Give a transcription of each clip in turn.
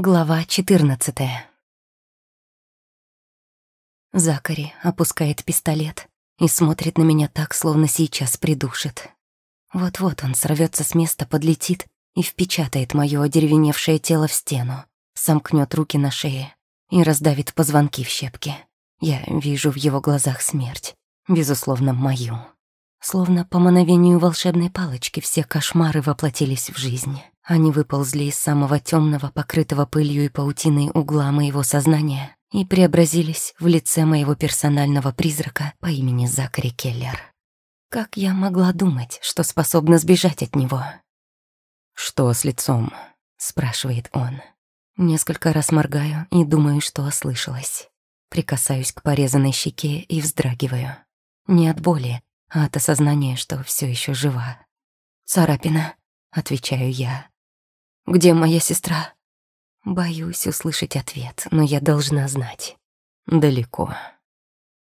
Глава 14 Закари опускает пистолет и смотрит на меня так, словно сейчас придушит. Вот-вот он сорвется с места, подлетит и впечатает моё одеревеневшее тело в стену, сомкнет руки на шее и раздавит позвонки в щепки. Я вижу в его глазах смерть, безусловно, мою. Словно по мановению волшебной палочки все кошмары воплотились в жизнь. Они выползли из самого темного, покрытого пылью и паутиной угла моего сознания и преобразились в лице моего персонального призрака по имени Закари Келлер. Как я могла думать, что способна сбежать от него? «Что с лицом?» — спрашивает он. Несколько раз моргаю и думаю, что ослышалась. Прикасаюсь к порезанной щеке и вздрагиваю. Не от боли, а от осознания, что все еще жива. «Царапина», — отвечаю я. Где моя сестра?» Боюсь услышать ответ, но я должна знать. Далеко.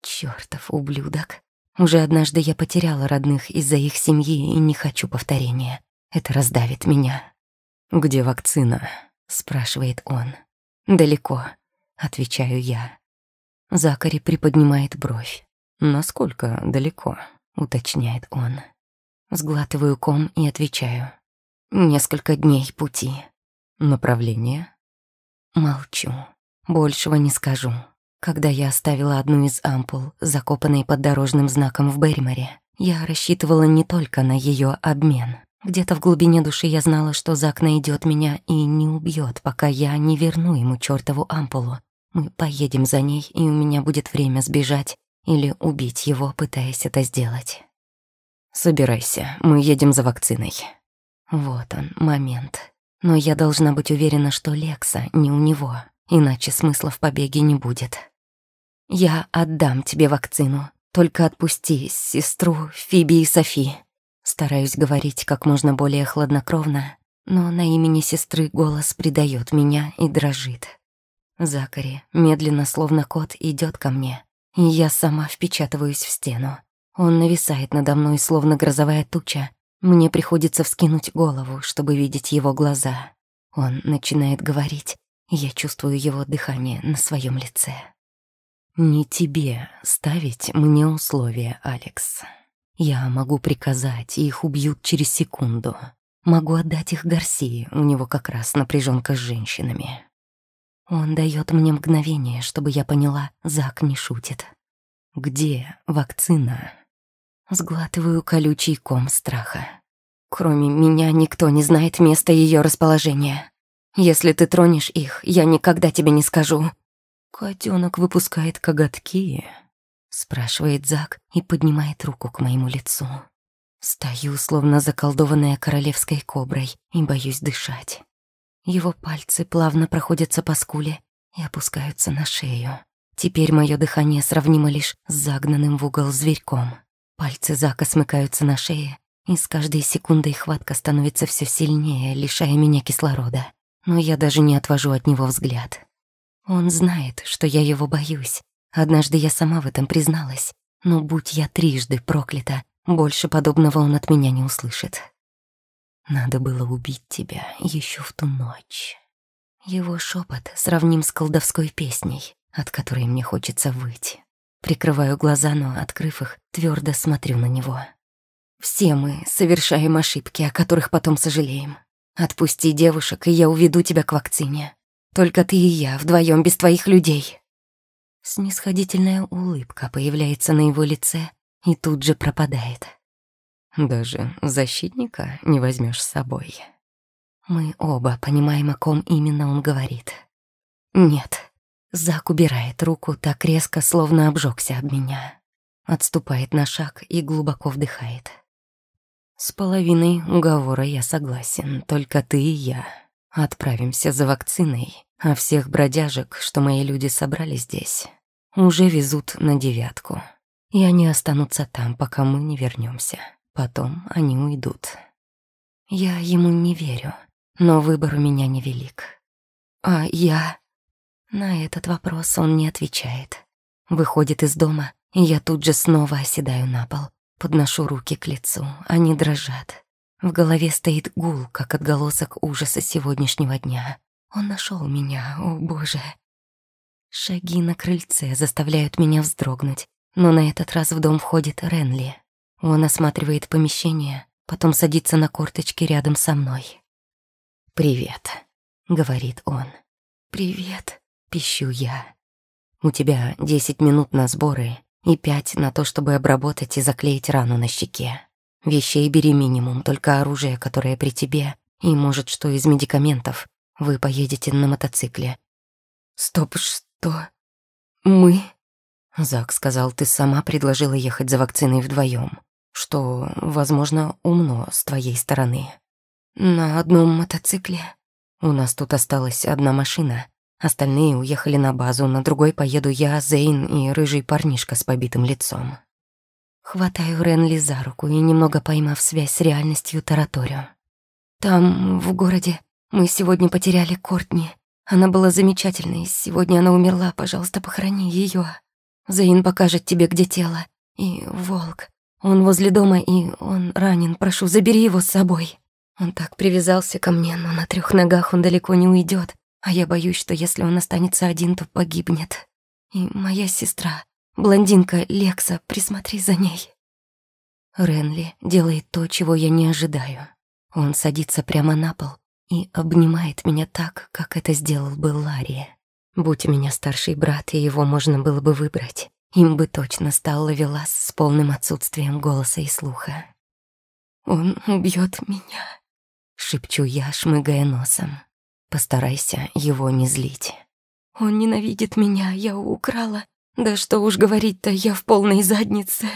Чёртов ублюдок. Уже однажды я потеряла родных из-за их семьи и не хочу повторения. Это раздавит меня. «Где вакцина?» — спрашивает он. «Далеко», — отвечаю я. Закари приподнимает бровь. «Насколько далеко?» — уточняет он. Сглатываю ком и отвечаю. Несколько дней пути. Направление? Молчу. Большего не скажу. Когда я оставила одну из ампул, закопанной под дорожным знаком в Берриморе, я рассчитывала не только на ее обмен. Где-то в глубине души я знала, что Зак найдет меня и не убьет, пока я не верну ему чертову ампулу. Мы поедем за ней, и у меня будет время сбежать или убить его, пытаясь это сделать. «Собирайся, мы едем за вакциной», вот он, момент. Но я должна быть уверена, что Лекса не у него, иначе смысла в побеге не будет. Я отдам тебе вакцину, только отпусти сестру Фиби и Софи. Стараюсь говорить как можно более хладнокровно, но на имени сестры голос предает меня и дрожит. Закари медленно, словно кот, идет ко мне, и я сама впечатываюсь в стену. Он нависает надо мной, словно грозовая туча, мне приходится вскинуть голову, чтобы видеть его глаза. Он начинает говорить, и я чувствую его дыхание на своем лице. «Не тебе ставить мне условия, Алекс. Я могу приказать, и их убьют через секунду. Могу отдать их Гарсии, у него как раз напряженка с женщинами». Он дает мне мгновение, чтобы я поняла, Зак не шутит. «Где вакцина?» Сглатываю колючий ком страха. Кроме меня никто не знает места ее расположения. Если ты тронешь их, я никогда тебе не скажу. Котенок выпускает коготки, спрашивает Зак и поднимает руку к моему лицу. Стою, словно заколдованная королевской коброй, и боюсь дышать. Его пальцы плавно проходятся по скуле и опускаются на шею. Теперь мое дыхание сравнимо лишь с загнанным в угол зверьком. Пальцы Зака смыкаются на шее, и с каждой секундой хватка становится все сильнее, лишая меня кислорода. Но я даже не отвожу от него взгляд. Он знает, что я его боюсь. Однажды я сама в этом призналась. Но будь я трижды проклята, больше подобного он от меня не услышит. Надо было убить тебя еще в ту ночь. Его шепот сравним с колдовской песней, от которой мне хочется выйти. Прикрываю глаза, но, открыв их, твердо смотрю на него. Все мы совершаем ошибки, о которых потом сожалеем. Отпусти девушек, и я уведу тебя к вакцине. Только ты и я, вдвоем без твоих людей. Снисходительная улыбка появляется на его лице и тут же пропадает. Даже защитника не возьмешь с собой. Мы оба понимаем, о ком именно он говорит. Нет, Зак убирает руку так резко, словно обжегся об меня. Отступает на шаг и глубоко вдыхает. С половиной уговора я согласен, только ты и я. Отправимся за вакциной, а всех бродяжек, что мои люди собрали здесь, уже везут на девятку. И они останутся там, пока мы не вернемся. Потом они уйдут. Я ему не верю, но выбор у меня невелик. А я... На этот вопрос он не отвечает. Выходит из дома, и я тут же снова оседаю на пол. Подношу руки к лицу, они дрожат. В голове стоит гул, как отголосок ужаса сегодняшнего дня. Он нашел меня, о боже. Шаги на крыльце заставляют меня вздрогнуть, но на этот раз в дом входит Ренли. Он осматривает помещение, потом садится на корточки рядом со мной. «Привет», — говорит он. «Привет», — пищу я. «У тебя десять минут на сборы и пять на то, чтобы обработать и заклеить рану на щеке. Вещей бери минимум, только оружие, которое при тебе, и, может, что из медикаментов. Вы поедете на мотоцикле». «Стоп, что? Мы?» Зак сказал, ты сама предложила ехать за вакциной вдвоем, что, возможно, умно с твоей стороны. На одном мотоцикле? У нас тут осталась одна машина. Остальные уехали на базу, на другой поеду я, Зейн и рыжий парнишка с побитым лицом. Хватаю Ренли за руку и, немного поймав связь с реальностью, тараторю. Там, в городе, мы сегодня потеряли Кортни. Она была замечательной, сегодня она умерла, пожалуйста, похорони ее. Зейн покажет тебе, где тело. И волк. Он возле дома, и он ранен. Прошу, забери его с собой. Он так привязался ко мне, но на трех ногах он далеко не уйдет. А я боюсь, что если он останется один, то погибнет. И моя сестра, блондинка Лекса, присмотри за ней. Ренли делает то, чего я не ожидаю. Он садится прямо на пол и обнимает меня так, как это сделал бы Ларри. Будь у меня старший брат, и его можно было бы выбрать, им бы точно стал Лавелас с полным отсутствием голоса и слуха. «Он убьет меня», — шепчу я, шмыгая носом. Постарайся его не злить. «Он ненавидит меня, я украла. Да что уж говорить-то, я в полной заднице».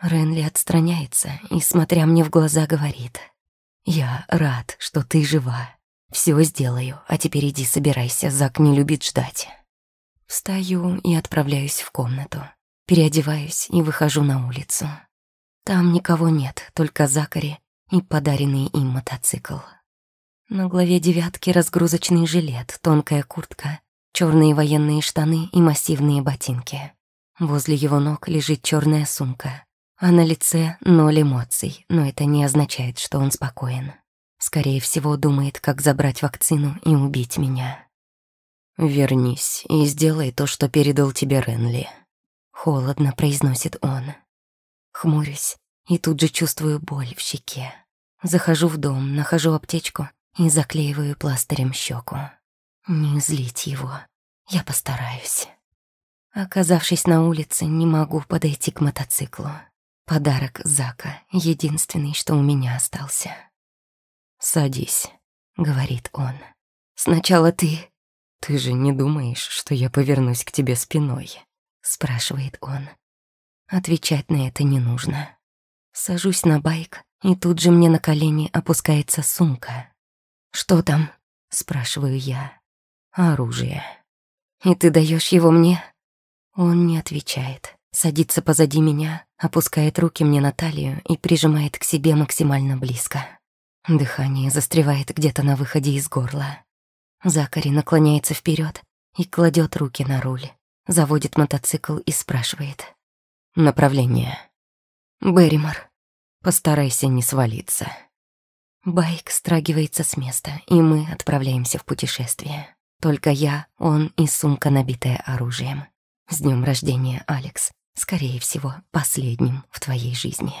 Ренли отстраняется и, смотря мне в глаза, говорит. «Я рад, что ты жива. Все сделаю, а теперь иди собирайся, Зак не любит ждать. Встаю и отправляюсь в комнату. Переодеваюсь и выхожу на улицу. Там никого нет, только Закари и подаренный им мотоцикл. На главе девятки разгрузочный жилет, тонкая куртка, черные военные штаны и массивные ботинки. Возле его ног лежит черная сумка, а на лице ноль эмоций, но это не означает, что он спокоен. Скорее всего, думает, как забрать вакцину и убить меня. «Вернись и сделай то, что передал тебе Ренли», — холодно произносит он. Хмурюсь и тут же чувствую боль в щеке. Захожу в дом, нахожу аптечку и заклеиваю пластырем щеку. Не злить его. Я постараюсь. Оказавшись на улице, не могу подойти к мотоциклу. Подарок Зака, единственный, что у меня остался. «Садись», — говорит он. «Сначала ты...» «Ты же не думаешь, что я повернусь к тебе спиной?» — спрашивает он. Отвечать на это не нужно. Сажусь на байк, и тут же мне на колени опускается сумка. «Что там?» — спрашиваю я. «Оружие». «И ты даешь его мне?» Он не отвечает. Садится позади меня, опускает руки мне на талию и прижимает к себе максимально близко. Дыхание застревает где-то на выходе из горла. Закари наклоняется вперед и кладет руки на руль. Заводит мотоцикл и спрашивает. «Направление?» «Берримор». «Постарайся не свалиться». Байк страгивается с места, и мы отправляемся в путешествие. Только я, он и сумка, набитая оружием. С днем рождения, Алекс. Скорее всего, последним в твоей жизни.